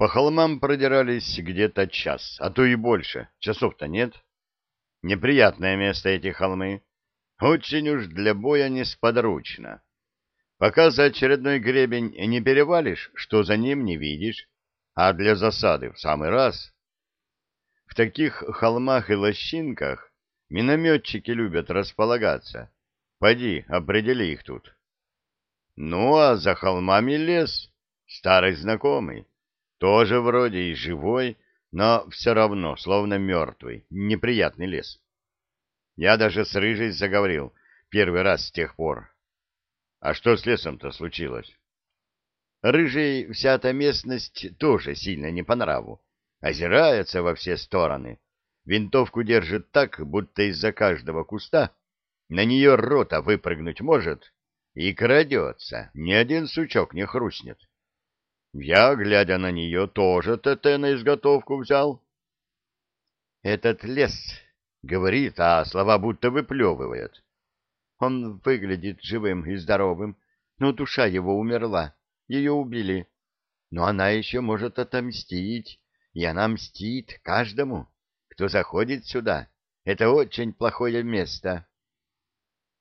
По холмам продирались где-то час, а то и больше. Часов-то нет. Неприятное место эти холмы. Очень уж для боя несподручно. Пока за очередной гребень не перевалишь, что за ним не видишь, а для засады в самый раз. В таких холмах и лощинках минометчики любят располагаться. Пойди, определи их тут. Ну, а за холмами лес, старый знакомый, тоже вроде и живой, но все равно, словно мертвый, неприятный лес. Я даже с Рыжей заговорил первый раз с тех пор. А что с лесом-то случилось? Рыжей вся эта местность тоже сильно не по нраву. Озирается во все стороны. Винтовку держит так, будто из-за каждого куста на нее рота выпрыгнуть может и крадется, ни один сучок не хрустнет. Я, глядя на нее, тоже ТТ на изготовку взял. Этот лес говорит, а слова будто выплевывает. Он выглядит живым и здоровым, но душа его умерла, ее убили. Но она еще может отомстить, и она мстит каждому, кто заходит сюда. Это очень плохое место.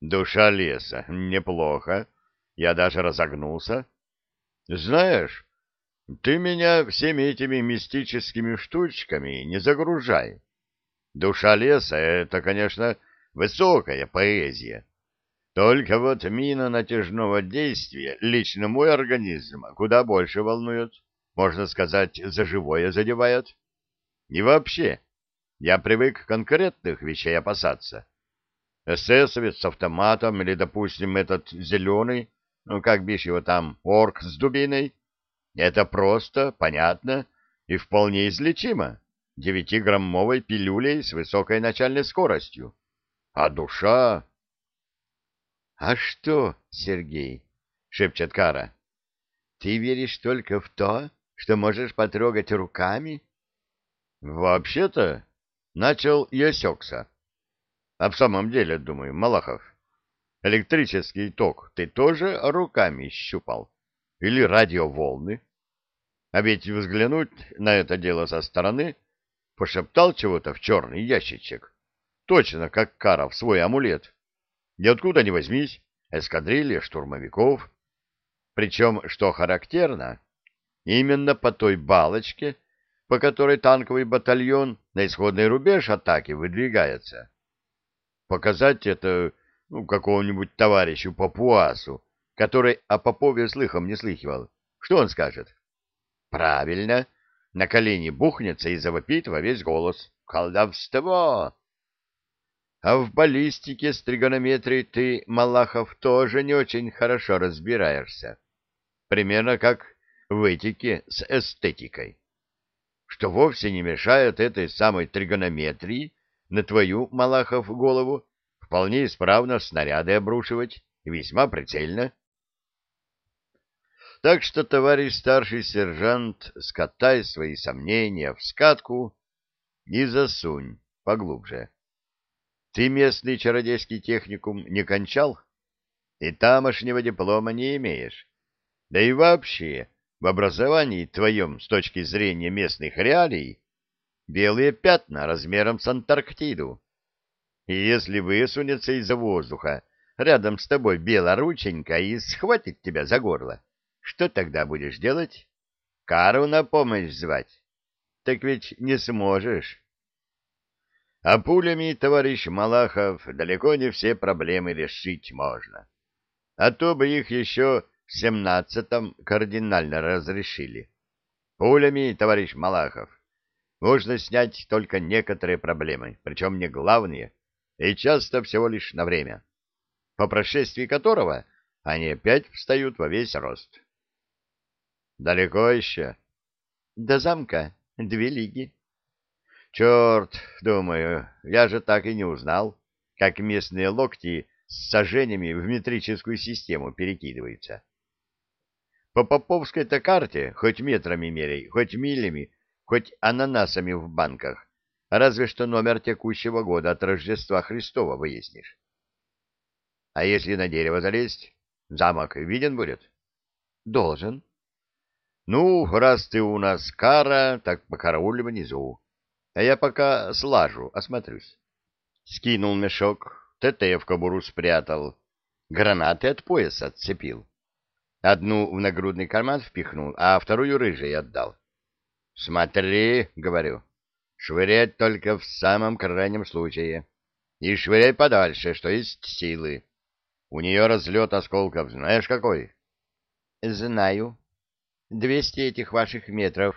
Душа леса, неплохо. Я даже разогнулся. Знаешь, ты меня всеми этими мистическими штучками не загружай. Душа леса — это, конечно, высокая поэзия. Только вот мина натяжного действия лично мой организм куда больше волнует, можно сказать, за живое задевает. И вообще, я привык конкретных вещей опасаться. Эсэсовец с автоматом или, допустим, этот зеленый, ну, как бишь его там, орк с дубиной, это просто, понятно и вполне излечимо девятиграммовой пилюлей с высокой начальной скоростью. А душа... — А что, Сергей? — шепчет Кара. — Ты веришь только в то, что можешь потрогать руками? — Вообще-то, начал и осекся. А в самом деле, думаю, Малахов, электрический ток ты тоже руками щупал? Или радиоволны? А ведь взглянуть на это дело со стороны пошептал чего-то в черный ящичек. Точно, как Кара в свой амулет. И откуда ни возьмись, эскадрилья штурмовиков. Причем, что характерно, именно по той балочке, по которой танковый батальон на исходный рубеж атаки выдвигается. Показать это ну, какому-нибудь товарищу Папуасу, который о Попове слыхом не слыхивал. Что он скажет? Правильно, на колени бухнется и завопит во весь голос. Колдовство! А в баллистике с тригонометрией ты, Малахов, тоже не очень хорошо разбираешься. Примерно как в этике с эстетикой. Что вовсе не мешает этой самой тригонометрии на твою, Малахов, голову вполне исправно снаряды обрушивать, весьма прицельно. Так что, товарищ старший сержант, скатай свои сомнения в скатку и засунь поглубже. Ты местный чародейский техникум не кончал? И тамошнего диплома не имеешь. Да и вообще, в образовании твоем, с точки зрения местных реалий, белые пятна размером с Антарктиду. И если высунется из-за воздуха рядом с тобой белорученька и схватит тебя за горло, что тогда будешь делать? Кару на помощь звать? Так ведь не сможешь. А пулями, товарищ Малахов, далеко не все проблемы решить можно. А то бы их еще в семнадцатом кардинально разрешили. Пулями, товарищ Малахов, можно снять только некоторые проблемы, причем не главные, и часто всего лишь на время, по прошествии которого они опять встают во весь рост. Далеко еще? До замка две лиги. Черт, думаю, я же так и не узнал, как местные локти с сажениями в метрическую систему перекидываются. По поповской-то карте хоть метрами меряй, хоть милями, хоть ананасами в банках, разве что номер текущего года от Рождества Христова выяснишь. А если на дерево залезть, замок виден будет? Должен. Ну, раз ты у нас кара, так покарауль внизу. А я пока слажу, осмотрюсь. Скинул мешок, ТТ в кобуру спрятал, гранаты от пояса отцепил. Одну в нагрудный карман впихнул, а вторую рыжей отдал. «Смотри», — говорю, — «швырять только в самом крайнем случае. И швыряй подальше, что есть силы. У нее разлет осколков знаешь какой?» «Знаю. Двести этих ваших метров».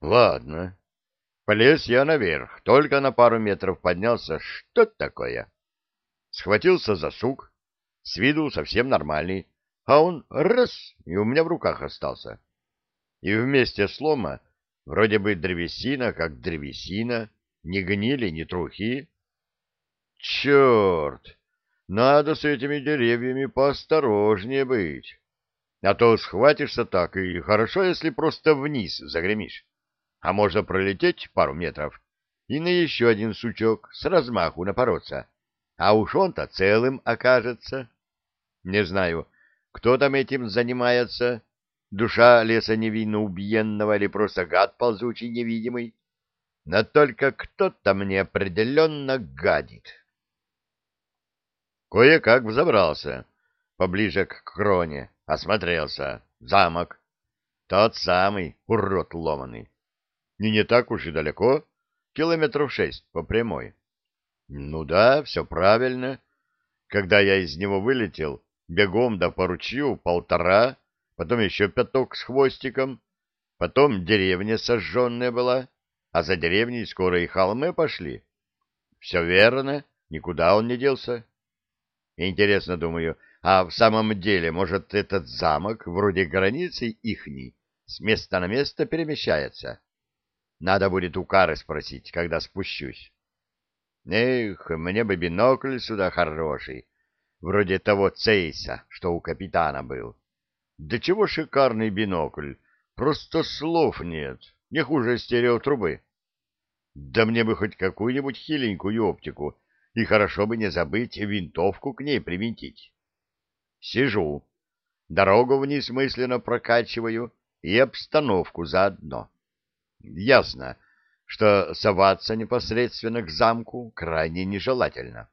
«Ладно». Полез я наверх, только на пару метров поднялся. Что такое? Схватился за сук, с виду совсем нормальный, а он раз, и у меня в руках остался. И вместе слома вроде бы древесина, как древесина, ни гнили, ни трухи. Черт! Надо с этими деревьями поосторожнее быть. А то схватишься так, и хорошо, если просто вниз загремишь. А можно пролететь пару метров и на еще один сучок с размаху напороться. А уж он-то целым окажется. Не знаю, кто там этим занимается? Душа леса невинно убиенного или просто гад ползучий невидимый? Но только кто-то мне определенно гадит. Кое-как взобрался поближе к кроне, осмотрелся. Замок. Тот самый, урод ломаный. И не так уж и далеко, километров шесть по прямой. Ну да, все правильно. Когда я из него вылетел, бегом да по ручью полтора, потом еще пяток с хвостиком, потом деревня сожженная была, а за деревней скоро и холмы пошли. Все верно, никуда он не делся. Интересно, думаю, а в самом деле, может, этот замок, вроде границы ихней, с места на место перемещается? Надо будет у Кары спросить, когда спущусь. Эх, мне бы бинокль сюда хороший, вроде того Цейса, что у капитана был. Да чего шикарный бинокль, просто слов нет, не хуже стереотрубы. Да мне бы хоть какую-нибудь хиленькую оптику, и хорошо бы не забыть винтовку к ней привинтить. Сижу, дорогу вниз мысленно прокачиваю и обстановку заодно. Ясно, что соваться непосредственно к замку крайне нежелательно.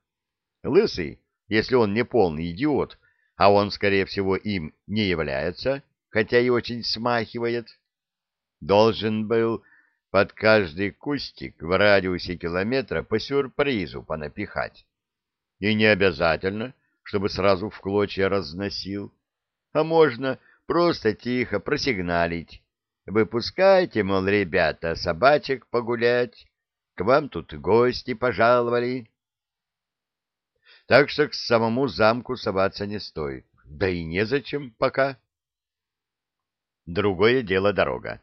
Лысый если он не полный идиот, а он, скорее всего, им не является, хотя и очень смахивает, должен был под каждый кустик в радиусе километра по сюрпризу понапихать. И не обязательно, чтобы сразу в клочья разносил, а можно просто тихо просигналить. Выпускайте, мол, ребята, собачек погулять, к вам тут гости пожаловали. Так что к самому замку соваться не стоит. Да и незачем пока. Другое дело дорога.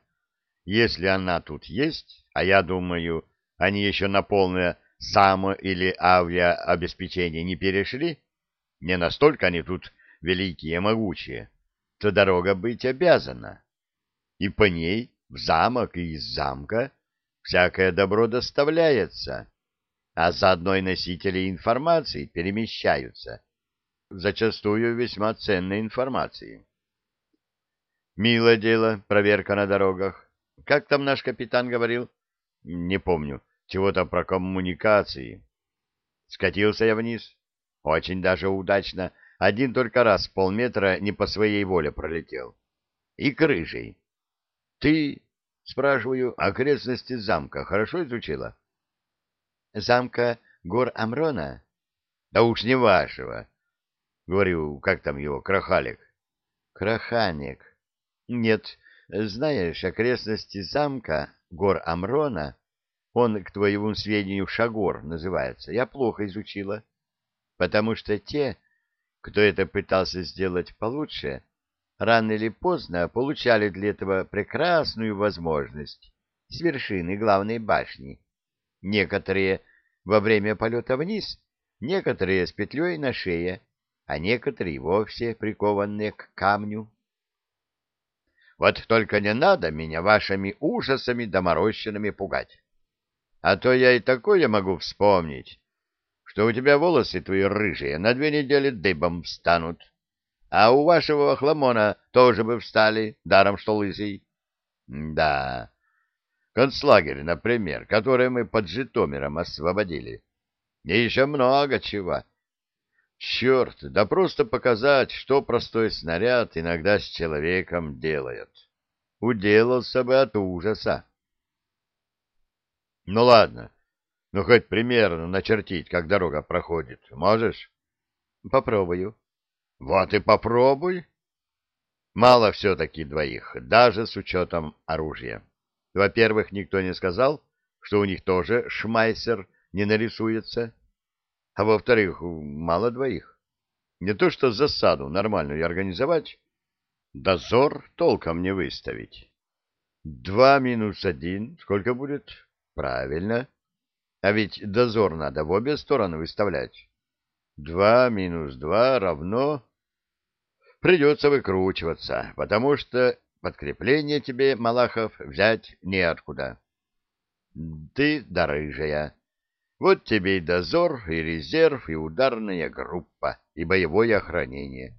Если она тут есть, а я думаю, они еще на полное само- или авиаобеспечение не перешли, не настолько они тут великие и могучие, то дорога быть обязана. И по ней в замок и из замка всякое добро доставляется а заодно и носители информации перемещаются, зачастую весьма ценной информации. Милое дело, проверка на дорогах. Как там наш капитан говорил? Не помню, чего-то про коммуникации. Скатился я вниз. Очень даже удачно. Один только раз полметра не по своей воле пролетел. И крыжей. Ты, спрашиваю, окрестности замка хорошо изучила? замка гор Амрона? Да уж не вашего. Говорю, как там его, Крахалик? Краханик. Нет, знаешь, окрестности замка гор Амрона, он, к твоему сведению, Шагор называется, я плохо изучила, потому что те, кто это пытался сделать получше, рано или поздно получали для этого прекрасную возможность с вершины главной башни Некоторые во время полета вниз, некоторые с петлей на шее, а некоторые вовсе прикованные к камню. Вот только не надо меня вашими ужасами доморощенными пугать. А то я и такое могу вспомнить, что у тебя волосы твои рыжие на две недели дыбом встанут, А у вашего хламона тоже бы встали, даром что лысый. Да. Концлагерь, например, который мы под Житомиром освободили. И еще много чего. Черт, да просто показать, что простой снаряд иногда с человеком делает. Уделался бы от ужаса. Ну ладно, ну хоть примерно начертить, как дорога проходит. Можешь? Попробую. Вот и попробуй. Мало все-таки двоих, даже с учетом оружия. Во-первых, никто не сказал, что у них тоже шмайсер не нарисуется. А во-вторых, мало двоих. Не то что засаду нормальную организовать, дозор толком не выставить. Два минус один, сколько будет? Правильно. А ведь дозор надо в обе стороны выставлять. Два минус два равно... Придется выкручиваться, потому что подкрепление тебе, Малахов, взять неоткуда. Ты да рыжая. Вот тебе и дозор, и резерв, и ударная группа, и боевое охранение.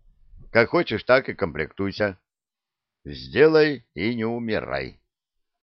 Как хочешь, так и комплектуйся. Сделай и не умирай.